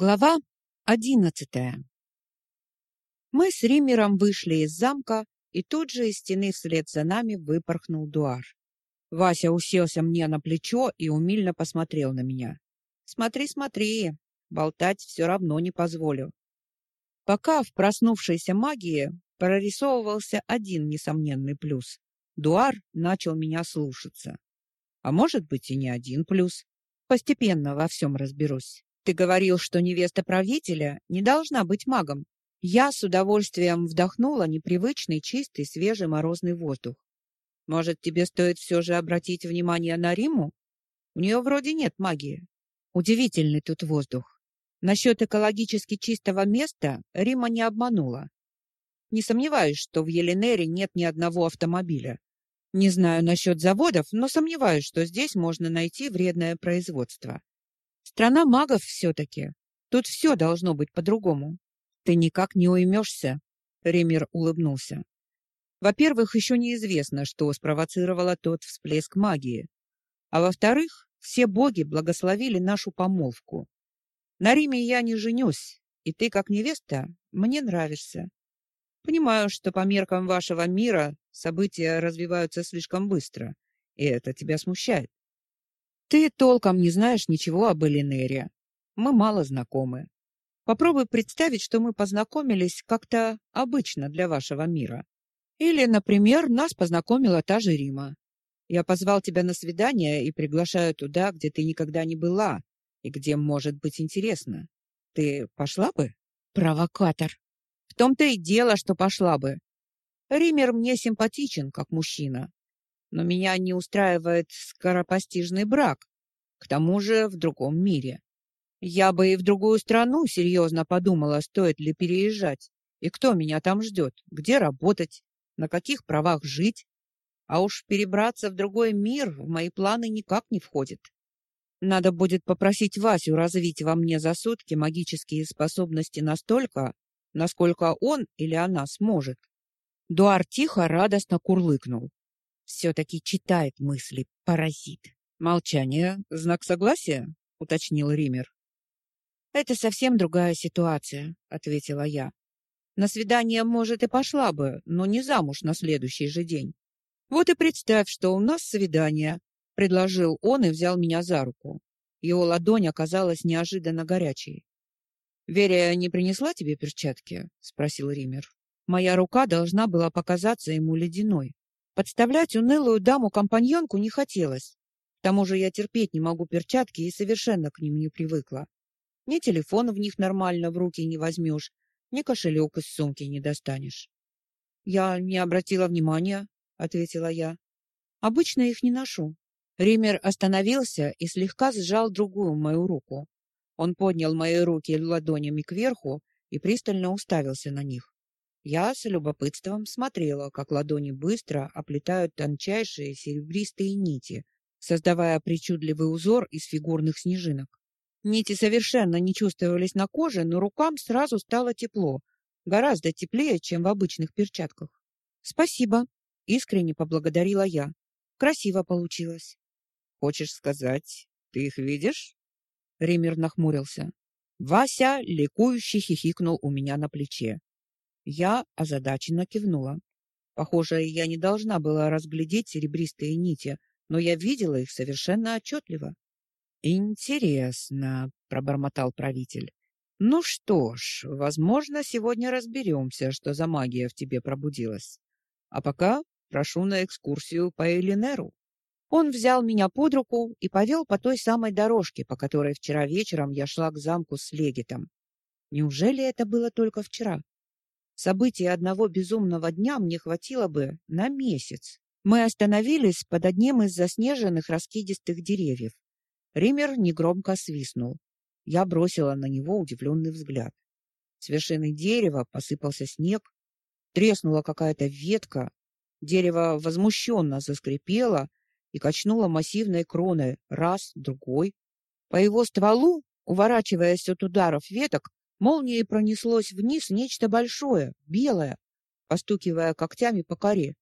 Глава одиннадцатая. Мы с Римером вышли из замка, и тут же из стены вслед за нами выпорхнул Дуар. Вася уселся мне на плечо и умильно посмотрел на меня. «Смотри, смотри, болтать все равно не позволю». Пока в проснувшейся магии прорисовывался один несомненный плюс. Дуар начал меня слушаться. А может быть и не один плюс. Постепенно во всем разберусь. Ты говорил, что невеста правителя не должна быть магом. Я с удовольствием вдохнула непривычный, чистый, свежий морозный воздух. Может, тебе стоит все же обратить внимание на Риму? У нее вроде нет магии. Удивительный тут воздух. Насчет экологически чистого места Рима не обманула. Не сомневаюсь, что в Еленере нет ни одного автомобиля. Не знаю насчет заводов, но сомневаюсь, что здесь можно найти вредное производство. Страна магов все-таки. Тут все должно быть по-другому. Ты никак не уймешься, — Ремир улыбнулся. Во-первых, еще неизвестно, что спровоцировало тот всплеск магии. А во-вторых, все боги благословили нашу помолвку. На Риме я не женюсь, и ты, как невеста, мне нравишься. Понимаю, что по меркам вашего мира события развиваются слишком быстро, и это тебя смущает. Ты толком не знаешь ничего об Элинере. Мы мало знакомы. Попробуй представить, что мы познакомились как-то обычно для вашего мира. Или, например, нас познакомила та же Рима. Я позвал тебя на свидание и приглашаю туда, где ты никогда не была и где может быть интересно. Ты пошла бы? Провокатор. В том-то и дело, что пошла бы. Ример мне симпатичен, как мужчина но меня не устраивает скоропостижный брак, к тому же в другом мире. Я бы и в другую страну серьезно подумала, стоит ли переезжать, и кто меня там ждет, где работать, на каких правах жить. А уж перебраться в другой мир в мои планы никак не входит. Надо будет попросить Васю развить во мне за сутки магические способности настолько, насколько он или она сможет. Дуар тихо, радостно курлыкнул. Все-таки читает мысли, паразит. Молчание — знак согласия, — уточнил Ример. Это совсем другая ситуация, — ответила я. На свидание, может, и пошла бы, но не замуж на следующий же день. Вот и представь, что у нас свидание, — предложил он и взял меня за руку. Его ладонь оказалась неожиданно горячей. «Верия не принесла тебе перчатки?» — спросил Ример. Моя рука должна была показаться ему ледяной. Подставлять унылую даму-компаньонку не хотелось. К тому же я терпеть не могу перчатки и совершенно к ним не привыкла. Ни телефон в них нормально в руки не возьмешь, ни кошелек из сумки не достанешь. — Я не обратила внимания, — ответила я. — Обычно их не ношу. Ример остановился и слегка сжал другую мою руку. Он поднял мои руки ладонями кверху и пристально уставился на них. Я с любопытством смотрела, как ладони быстро оплетают тончайшие серебристые нити, создавая причудливый узор из фигурных снежинок. Нити совершенно не чувствовались на коже, но рукам сразу стало тепло, гораздо теплее, чем в обычных перчатках. «Спасибо», — искренне поблагодарила я. «Красиво получилось». «Хочешь сказать, ты их видишь?» Ример нахмурился. Вася ликующе хихикнул у меня на плече. Я озадаченно кивнула. Похоже, я не должна была разглядеть серебристые нити, но я видела их совершенно отчетливо. «Интересно», — пробормотал правитель. «Ну что ж, возможно, сегодня разберемся, что за магия в тебе пробудилась. А пока прошу на экскурсию по Элинеру». Он взял меня под руку и повел по той самой дорожке, по которой вчера вечером я шла к замку с Легитом. Неужели это было только вчера? Событий одного безумного дня мне хватило бы на месяц. Мы остановились под одним из заснеженных раскидистых деревьев. Ример негромко свистнул. Я бросила на него удивленный взгляд. С вершины дерева посыпался снег, треснула какая-то ветка, дерево возмущенно заскрипело и качнуло массивной кроной раз, другой. По его стволу, уворачиваясь от ударов веток, Молнией пронеслось вниз нечто большое, белое, постукивая когтями по коре.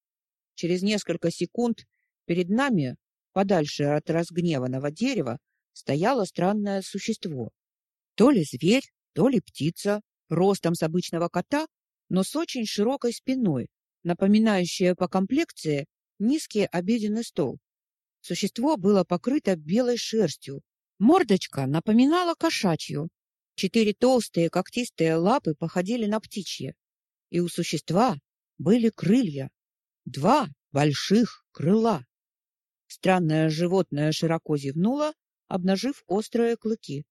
Через несколько секунд перед нами, подальше от разгневанного дерева, стояло странное существо. То ли зверь, то ли птица, ростом с обычного кота, но с очень широкой спиной, напоминающая по комплекции низкий обеденный стол. Существо было покрыто белой шерстью. Мордочка напоминала кошачью. Четыре толстые когтистые лапы походили на птичьи. И у существа были крылья. Два больших крыла. Странное животное широко зевнуло, обнажив острые клыки.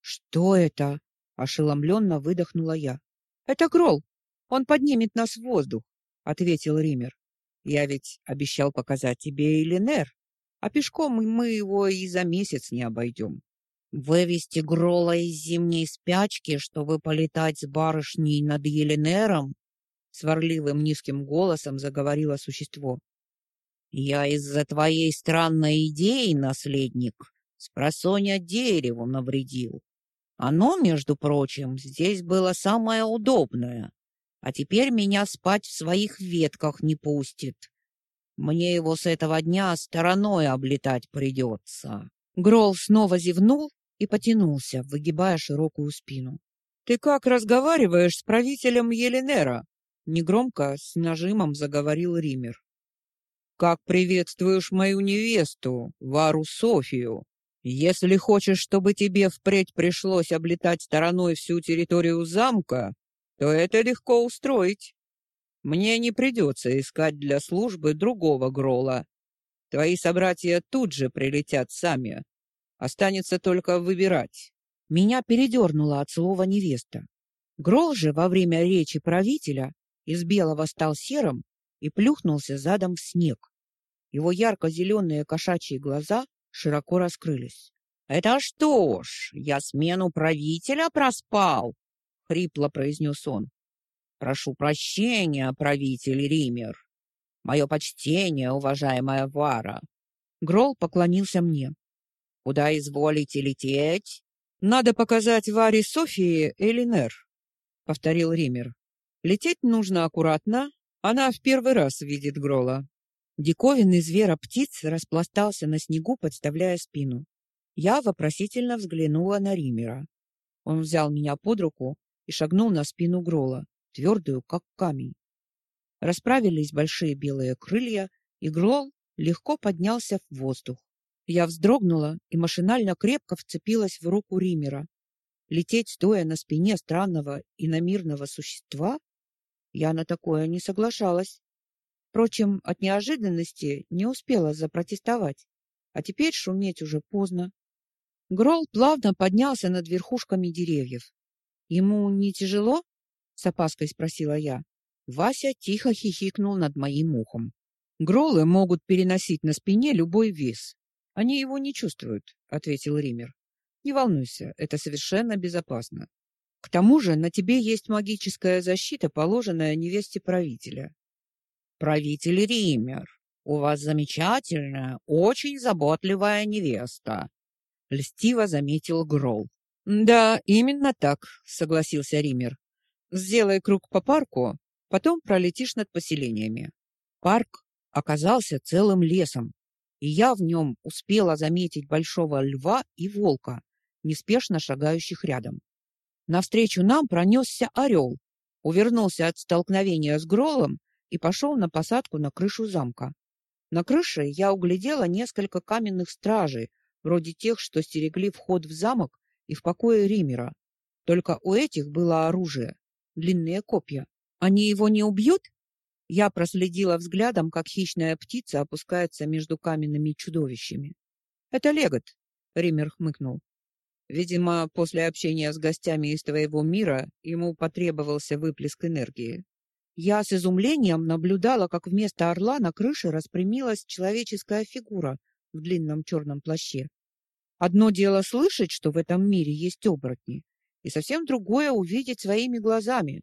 Что это? ошеломленно выдохнула я. Это Грол. Он поднимет нас в воздух, ответил Ример. Я ведь обещал показать тебе Эленер, а пешком мы его и за месяц не обойдем. Вывести Грола из зимней спячки, чтобы полетать с барышней над Еленером, сварливым низким голосом заговорило существо. Я из-за твоей странной идеи, наследник, спросонья дереву навредил. Оно, между прочим, здесь было самое удобное, а теперь меня спать в своих ветках не пустит. Мне его с этого дня стороной облетать придется. Грол снова зевнул и потянулся, выгибая широкую спину. Ты как разговариваешь с правителем Еленера? негромко с нажимом заговорил Ример. Как приветствуешь мою невесту, Вару Софию? Если хочешь, чтобы тебе впредь пришлось облетать стороной всю территорию замка, то это легко устроить. Мне не придется искать для службы другого грола. Твои собратья тут же прилетят сами. Останется только выбирать. Меня передернуло от слова невеста. Грол же во время речи правителя из белого стал серым и плюхнулся задом в снег. Его ярко-зеленые кошачьи глаза широко раскрылись. «Это что ж, я смену правителя проспал!» — хрипло произнес он. «Прошу прощения, правитель Ример. Мое почтение, уважаемая Вара». Грол поклонился мне. «Куда изволите лететь?» «Надо показать Варе Софии Элинер», — повторил Ример. «Лететь нужно аккуратно. Она в первый раз видит Грола. Диковинный звероптиц распластался на снегу, подставляя спину. Я вопросительно взглянула на Римера. Он взял меня под руку и шагнул на спину Грола, твердую, как камень. Расправились большие белые крылья, и Грол легко поднялся в воздух. Я вздрогнула и машинально крепко вцепилась в руку Римера. Лететь стоя на спине странного и иномирного существа? Я на такое не соглашалась. Впрочем, от неожиданности не успела запротестовать, а теперь шуметь уже поздно. Грол плавно поднялся над верхушками деревьев. Ему не тяжело? с опаской спросила я. Вася тихо хихикнул над моим ухом. Гролы могут переносить на спине любой вес. Они его не чувствуют, ответил Ример. Не волнуйся, это совершенно безопасно. К тому же, на тебе есть магическая защита, положенная невесте правителя правитель Ример, у вас замечательная, очень заботливая невеста, льстиво заметил Грол. Да, именно так, согласился Ример. Сделай круг по парку, потом пролетишь над поселениями. Парк оказался целым лесом, и я в нем успела заметить большого льва и волка, неспешно шагающих рядом. Навстречу нам пронесся орел, увернулся от столкновения с Гролом и пошел на посадку на крышу замка. На крыше я углядела несколько каменных стражей, вроде тех, что стерегли вход в замок и в покое Римера. Только у этих было оружие, длинные копья. Они его не убьют? Я проследила взглядом, как хищная птица опускается между каменными чудовищами. Это легот, Ример хмыкнул. Видимо, после общения с гостями из твоего мира ему потребовался выплеск энергии. Я с изумлением наблюдала, как вместо орла на крыше распрямилась человеческая фигура в длинном черном плаще. Одно дело слышать, что в этом мире есть оборотни, и совсем другое увидеть своими глазами.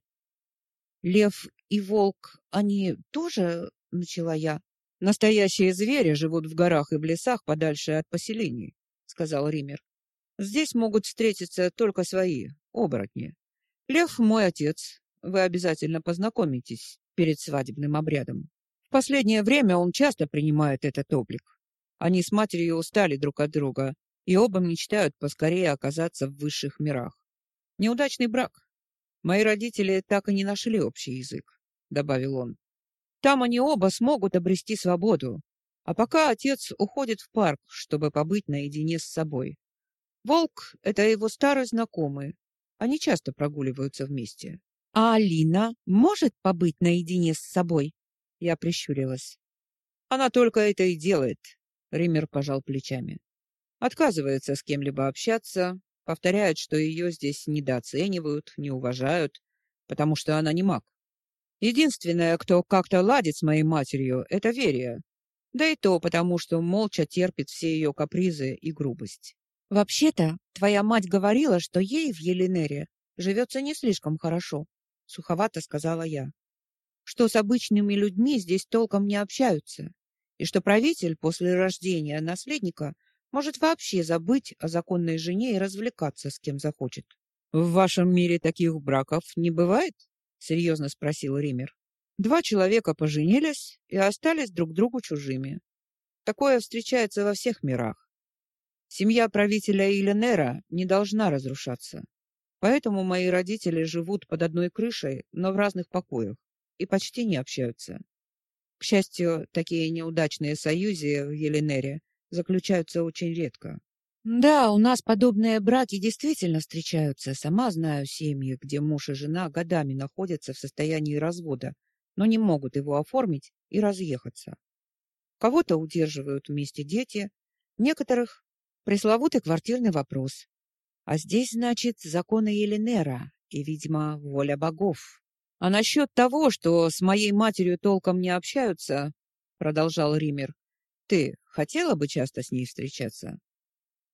Лев и волк, они тоже, начала я. Настоящие звери живут в горах и в лесах подальше от поселений, сказал Ример. Здесь могут встретиться только свои оборотни. Лев мой отец, вы обязательно познакомитесь перед свадебным обрядом. В последнее время он часто принимает этот облик. Они с матерью устали друг от друга, и оба мечтают поскорее оказаться в высших мирах. Неудачный брак. Мои родители так и не нашли общий язык, добавил он. Там они оба смогут обрести свободу, а пока отец уходит в парк, чтобы побыть наедине с собой. Волк — это его старый знакомый. Они часто прогуливаются вместе. А Алина может побыть наедине с собой? Я прищурилась. Она только это и делает. Ример пожал плечами. Отказывается с кем-либо общаться, повторяет, что ее здесь недооценивают, не уважают, потому что она не маг. Единственное, кто как-то ладит с моей матерью, это Верия. Да и то потому, что молча терпит все ее капризы и грубость. Вообще-то, твоя мать говорила, что ей в Еленере живется не слишком хорошо, суховато сказала я. Что с обычными людьми здесь толком не общаются, и что правитель после рождения наследника может вообще забыть о законной жене и развлекаться с кем захочет. В вашем мире таких браков не бывает? серьезно спросил Ример. Два человека поженились и остались друг другу чужими. Такое встречается во всех мирах. Семья правителя Иленера не должна разрушаться. Поэтому мои родители живут под одной крышей, но в разных покоях и почти не общаются. К счастью, такие неудачные союзы в Еленере заключаются очень редко. Да, у нас подобные браки действительно встречаются. Сама знаю семьи, где муж и жена годами находятся в состоянии развода, но не могут его оформить и разъехаться. Кого-то удерживают вместе дети, некоторых пресловутый квартирный вопрос. А здесь, значит, законы Еленера и, видимо, воля богов. А насчет того, что с моей матерью толком не общаются, продолжал Ример, ты хотела бы часто с ней встречаться?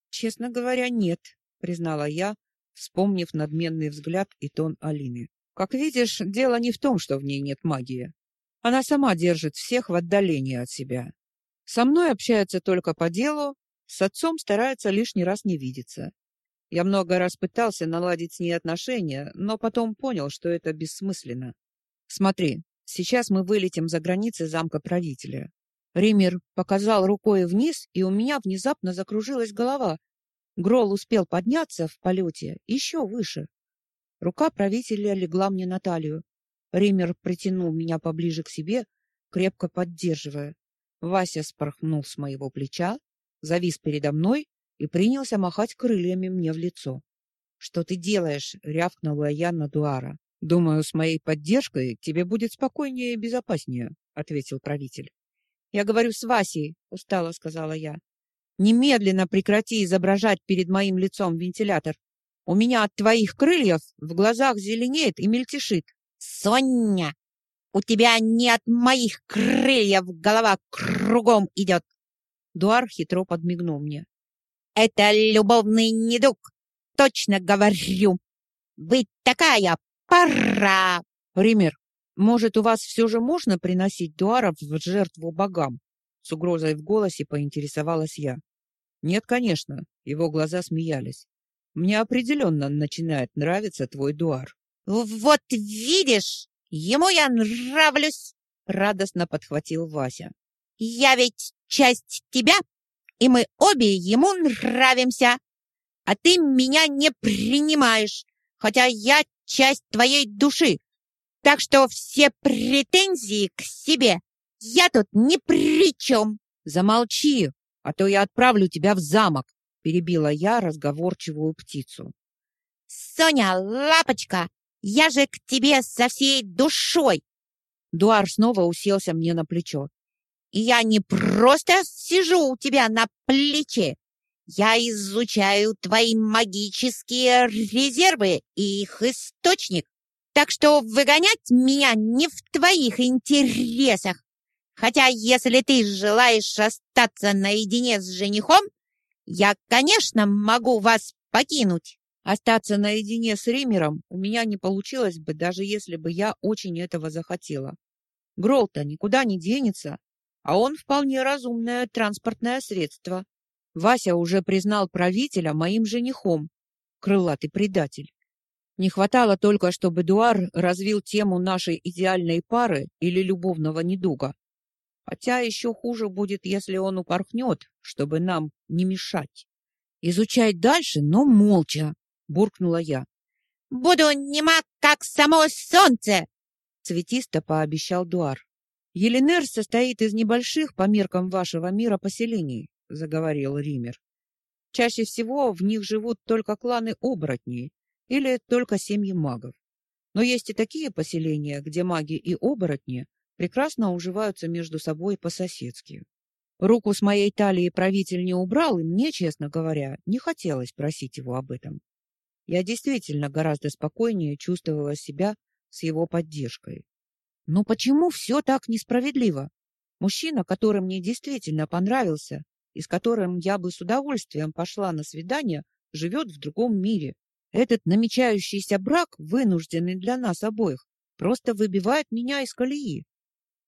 Честно говоря, нет, признала я, вспомнив надменный взгляд и тон Алины. Как видишь, дело не в том, что в ней нет магии. Она сама держит всех в отдалении от себя. Со мной общается только по делу, с отцом старается лишний раз не видеться. Я много раз пытался наладить с ней отношения, но потом понял, что это бессмысленно. Смотри, сейчас мы вылетим за границы замка правителя. Ример показал рукой вниз, и у меня внезапно закружилась голова. Грол успел подняться в полете еще выше. Рука правителя легла мне на талию. Ример притянул меня поближе к себе, крепко поддерживая. Вася спорхнул с моего плеча, завис передо мной и принялся махать крыльями мне в лицо. «Что ты делаешь?» — рявкнула я на Дуара. «Думаю, с моей поддержкой тебе будет спокойнее и безопаснее», — ответил правитель. Я говорю с Васей, устало сказала я. Немедленно прекрати изображать перед моим лицом вентилятор. У меня от твоих крыльев в глазах зеленеет и мельтешит. Соня, у тебя не от моих крыльев голова кругом идет. Дуар хитро подмигнул мне. Это любовный недуг, точно говорю. Вы такая пора. Пример. Может, у вас все же можно приносить дуаров в жертву богам? С угрозой в голосе поинтересовалась я. Нет, конечно, его глаза смеялись. Мне определенно начинает нравиться твой дуар. Вот видишь, ему я нравлюсь, радостно подхватил Вася. Я ведь часть тебя, и мы обе ему нравимся. А ты меня не принимаешь, хотя я часть твоей души. Так что все претензии к себе я тут ни при чем. Замолчи, а то я отправлю тебя в замок, перебила я разговорчивую птицу. Соня, лапочка, я же к тебе со всей душой. Дуар снова уселся мне на плечо. И я не просто сижу у тебя на плече. Я изучаю твои магические резервы и их источник. Так что выгонять меня не в твоих интересах. Хотя, если ты желаешь остаться наедине с женихом, я, конечно, могу вас покинуть. Остаться наедине с Римером у меня не получилось бы, даже если бы я очень этого захотела. Грол-то никуда не денется, а он вполне разумное транспортное средство. Вася уже признал правителя моим женихом. Крылатый предатель. Не хватало только, чтобы Дуар развил тему нашей идеальной пары или любовного недуга. Хотя еще хуже будет, если он упорхнет, чтобы нам не мешать. Изучать дальше, но молча, буркнула я. Буду нема, как само солнце, цветисто пообещал Дуар. Еленер состоит из небольших по меркам вашего мира поселений, заговорил Ример. Чаще всего в них живут только кланы оборотней или только семьи магов. Но есть и такие поселения, где маги и оборотни прекрасно уживаются между собой по-соседски. Руку с моей талии правитель не убрал, и мне, честно говоря, не хотелось просить его об этом. Я действительно гораздо спокойнее чувствовала себя с его поддержкой. Но почему все так несправедливо? Мужчина, который мне действительно понравился и с которым я бы с удовольствием пошла на свидание, живет в другом мире. Этот намечающийся брак, вынужденный для нас обоих, просто выбивает меня из колеи.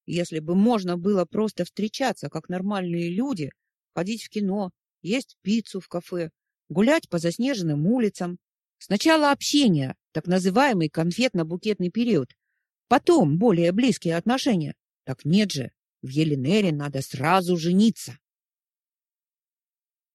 Если бы можно было просто встречаться, как нормальные люди, ходить в кино, есть пиццу в кафе, гулять по заснеженным улицам. Сначала общение, так называемый конфетно-букетный период, потом более близкие отношения. Так нет же, в Еленере надо сразу жениться.